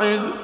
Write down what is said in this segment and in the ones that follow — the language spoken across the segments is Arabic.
واحد.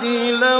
قَاتِلًا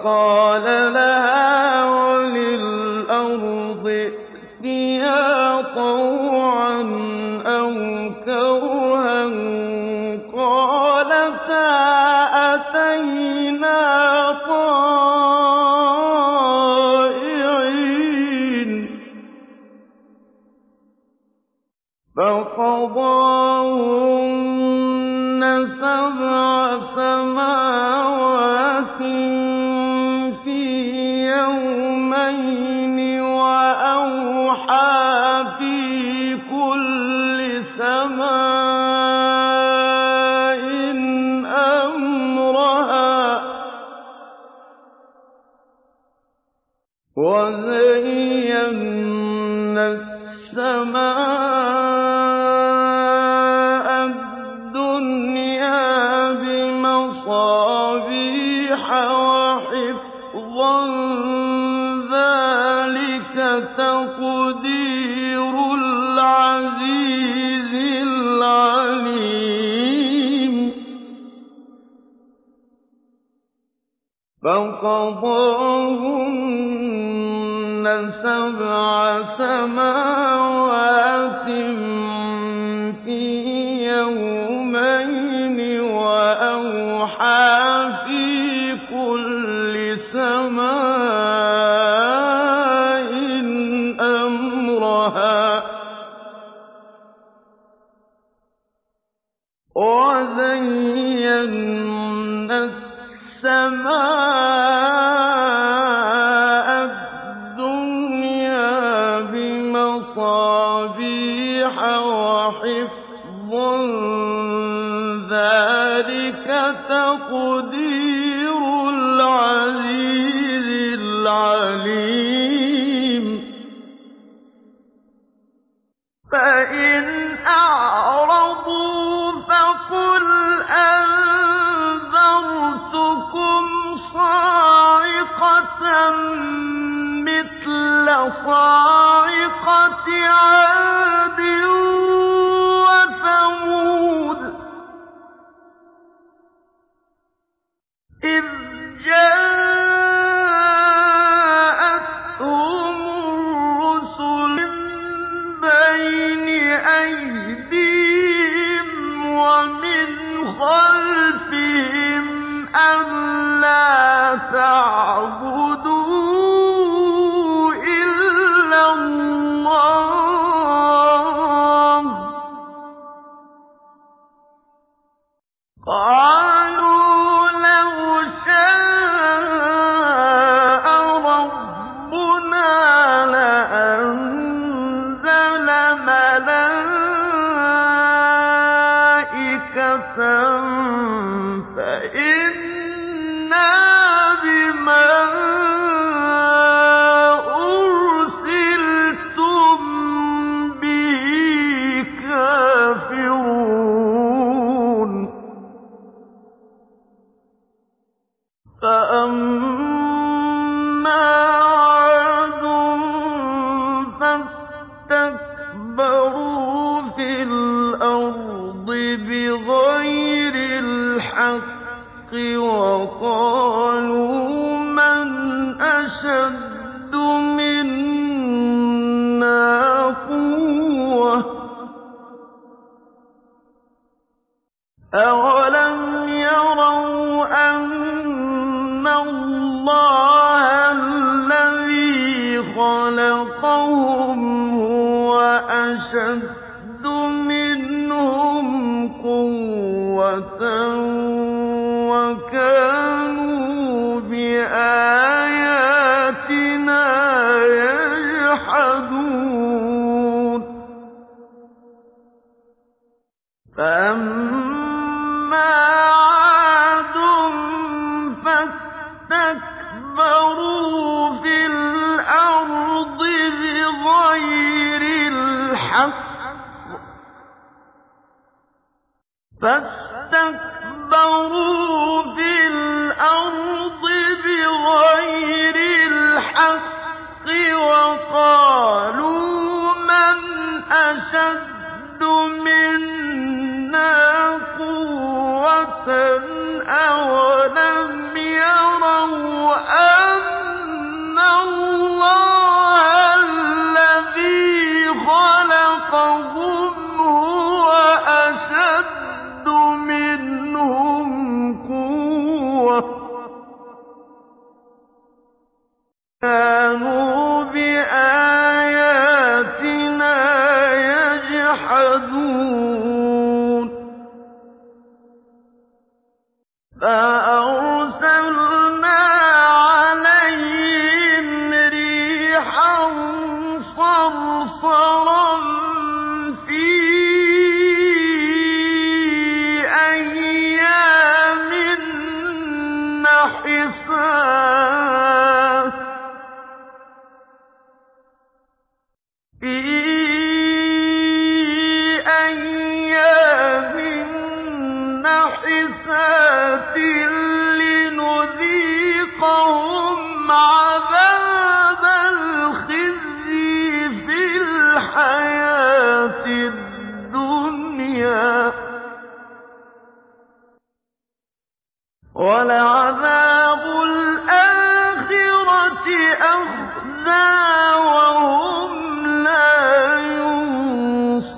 فقال لها وللأرض ائتيا طوعا أو كرها قالتا أتينا طائعين فقضاهن سبع سماوات تَقْدِيرُ الْعَزِيزِ الْعَلِيمِ. فَقَضَاهُنَّ سَبْعَ سَمَاوَاتٍ فِي يَوْمَيْنِ وَأَوْحَىٰ فِي كُلِّ سَمَاءٍ الصالحين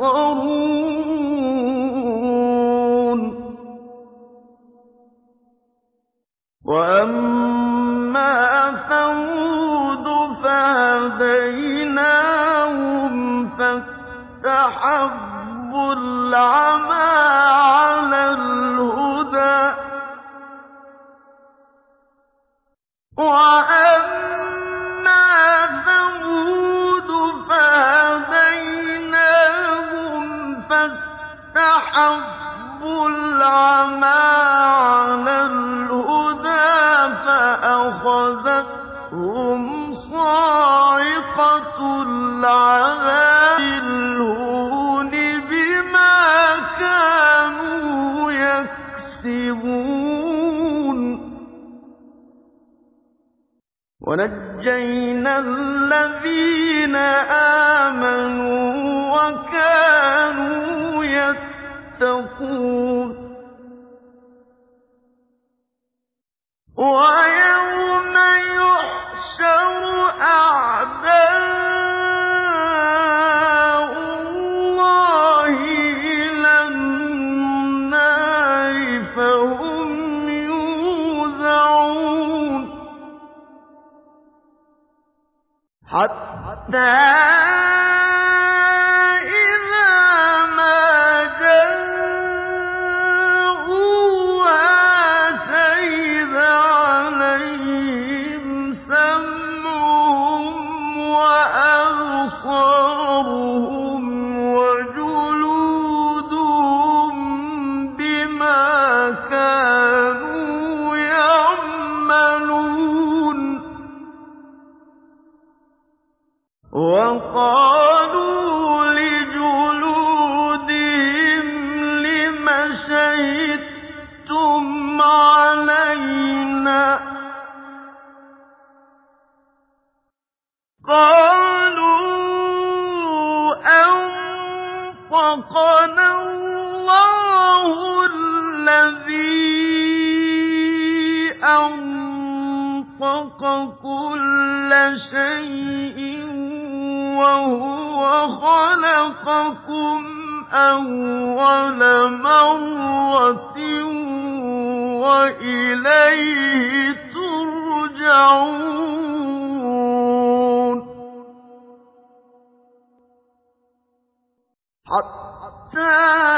يُبْصَرُونَ وَأَمَّا ثَمُودُ فَهَدَيْنَاهُمْ وَنَجَّيْنَا الَّذِينَ آمَنُوا وَكَانُوا يَتَّقُونَ حتى شَيْءٍ وَهُوَ خَلَقَكُمْ أَوَّلَ مَرَّةٍ وَإِلَيْهِ تُرْجَعُونَ. حَتَّى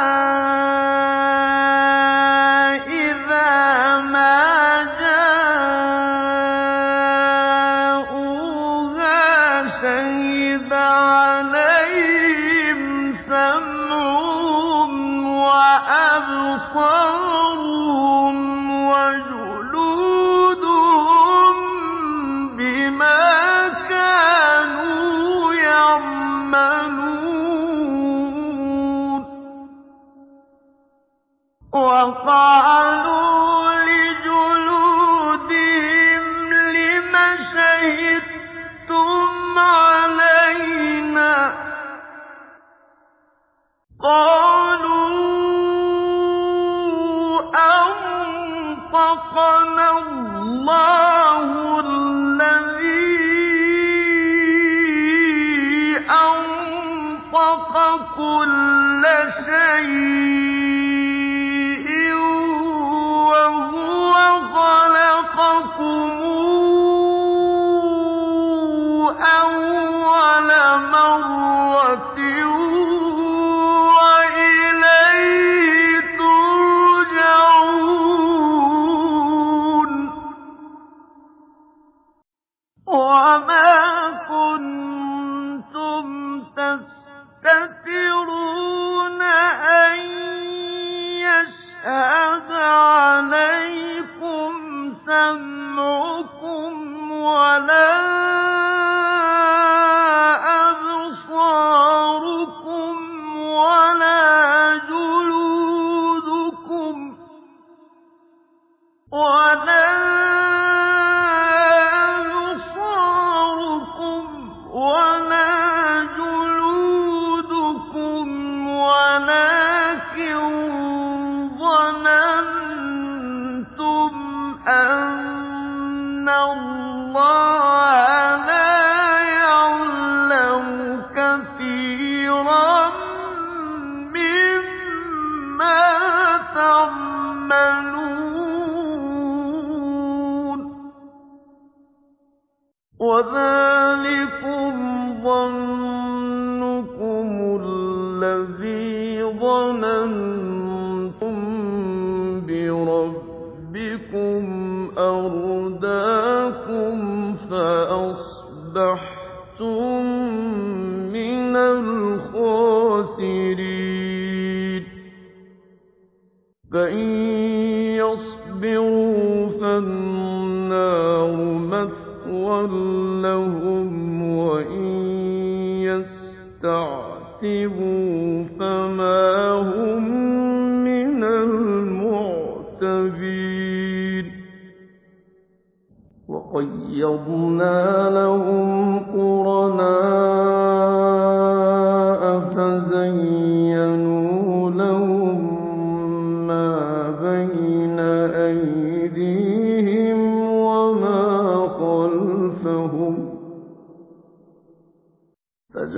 أَنَّ اللَّهَ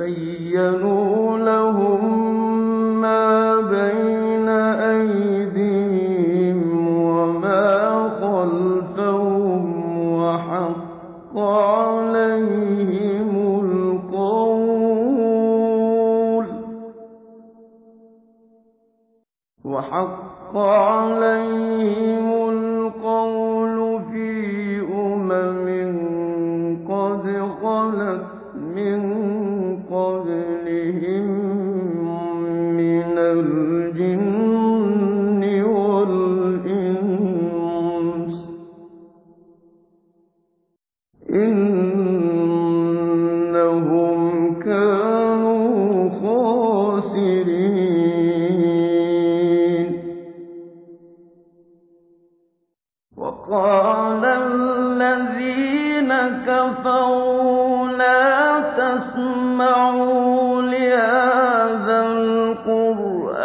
وَحَقَّ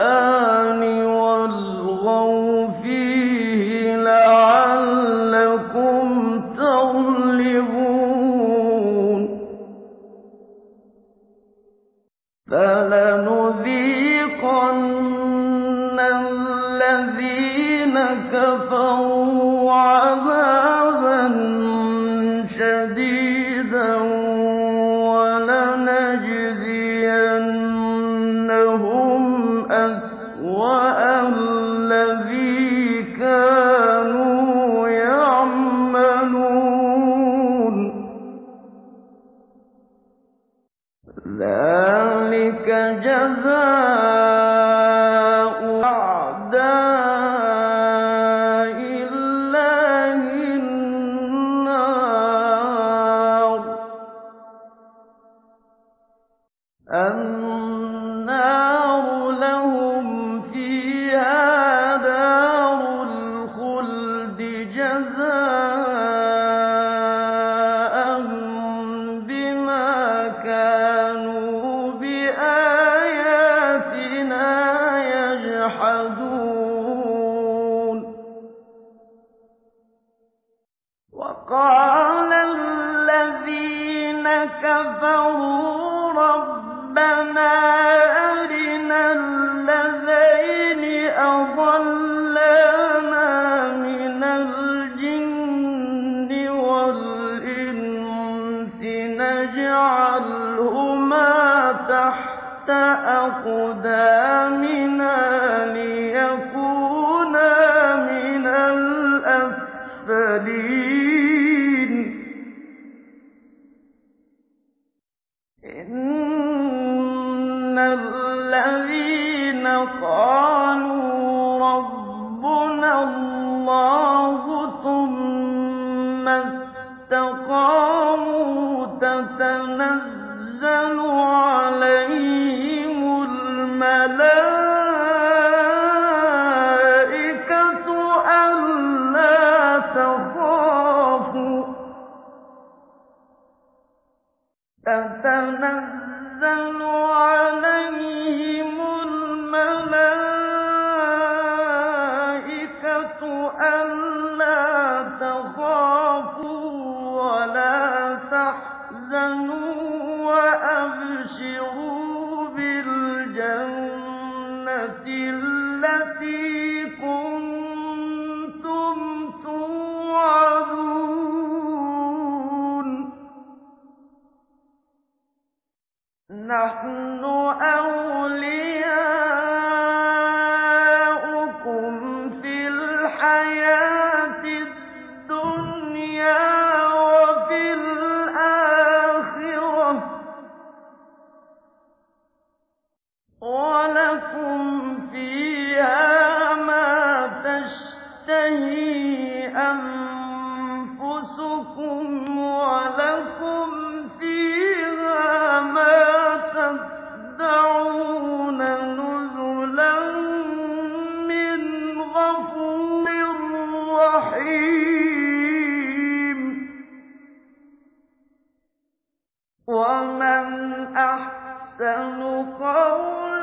الْقُرْآنِ وَالْغَوْا تَتَنَزَّلُ عَلَيْهِمُ الْمَلَائِكَةُ أَلَّا تَخَافُوا وَلَا تَحْزَنُوا وَأَبْشِرُوا وَمَنْ أَحْسَنُ قَوْلًا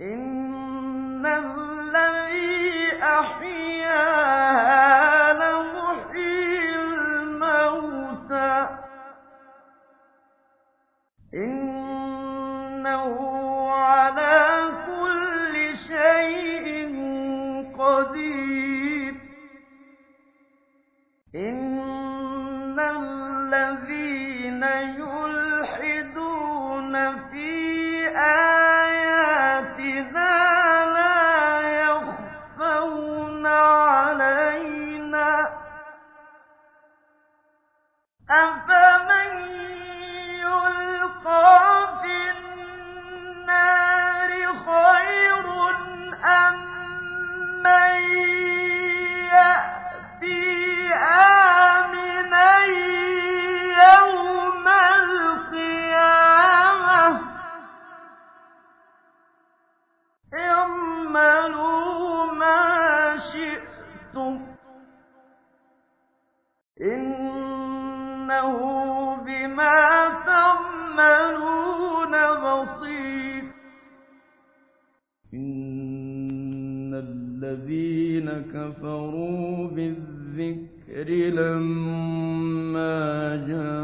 إن الذي أحياه الذين كفروا بالذكر لما جاءوا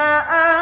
أَنْ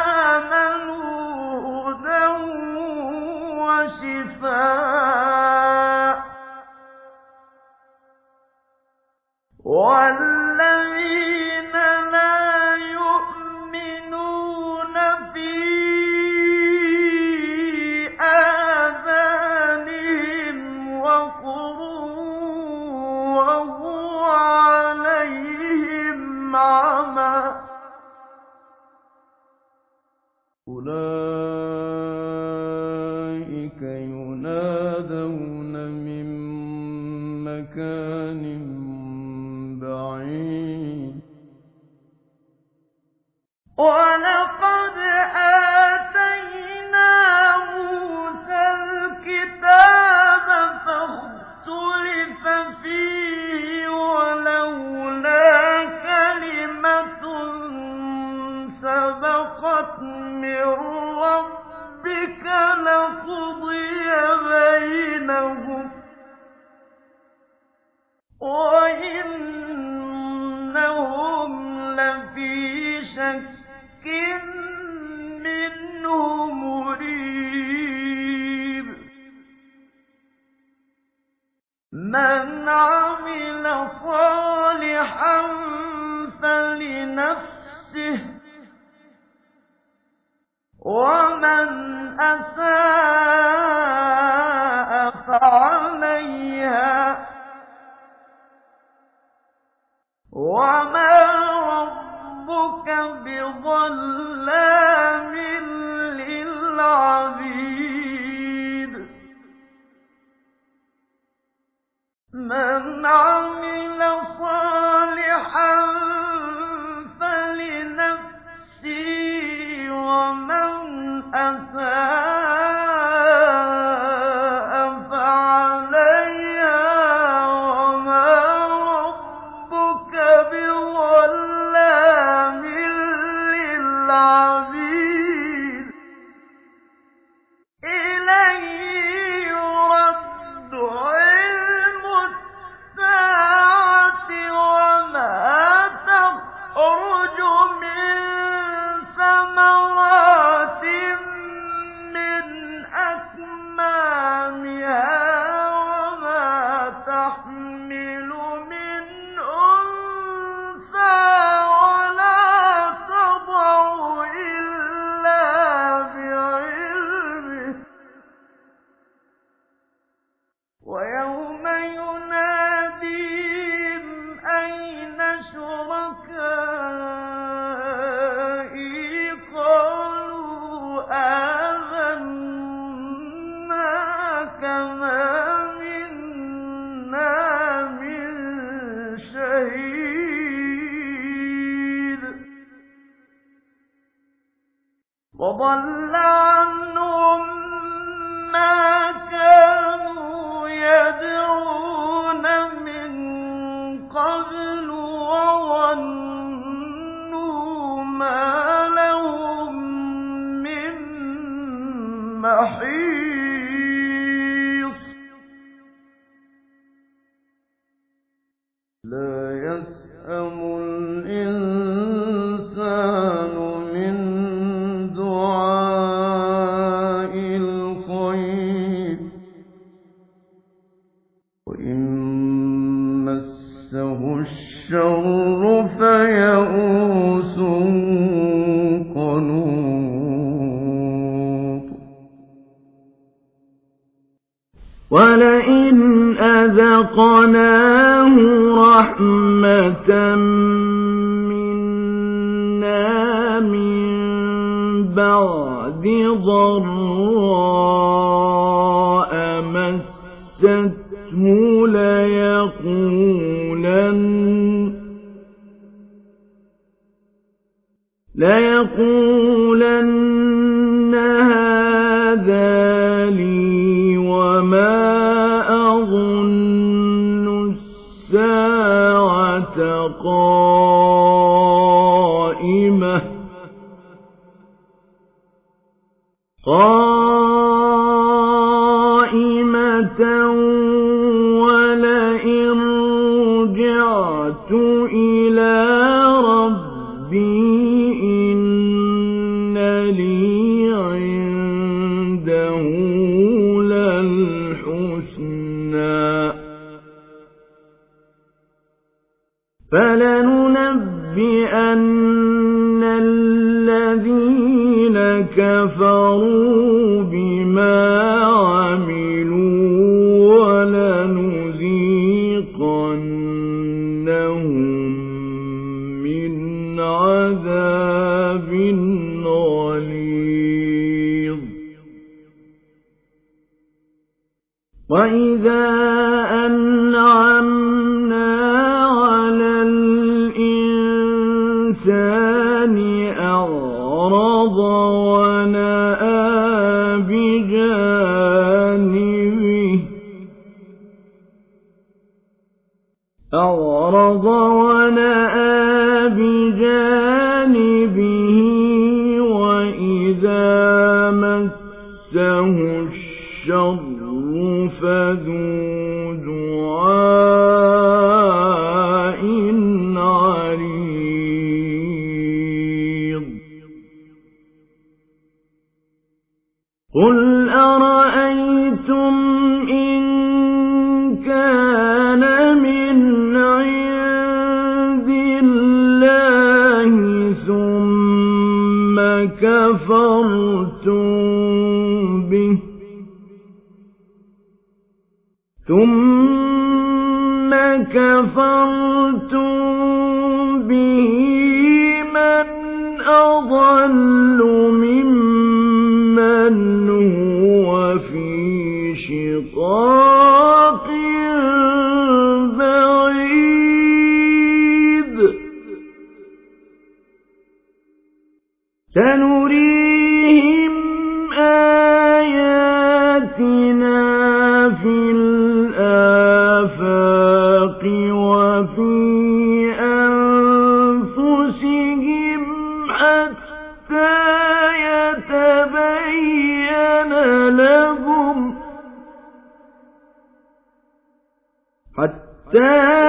في شك منه مريب من عمل صالحا فلنفسه ومن أساء فعليها ومن ربك بظلام للعبيد. من أساء لا يسأم إِلَىٰ رَبِّي إِنَّ لِي عِندَهُ ۚ فَلَنُنَبِّئَنَّ الَّذِينَ كَفَرُوا وإذا أنعمنا على الإنسان أَعْرَضَ ونأى بجانبه أَعْرَضَ ونأى بجانبه وإذا مسه الشر الشر فذو دعاء ثُمَّ كَفَرْتُم بِهِ مَنْ أَضَلُّ مِمَّنْ هُوَ فِي شِقَاقٍ بعيد حتى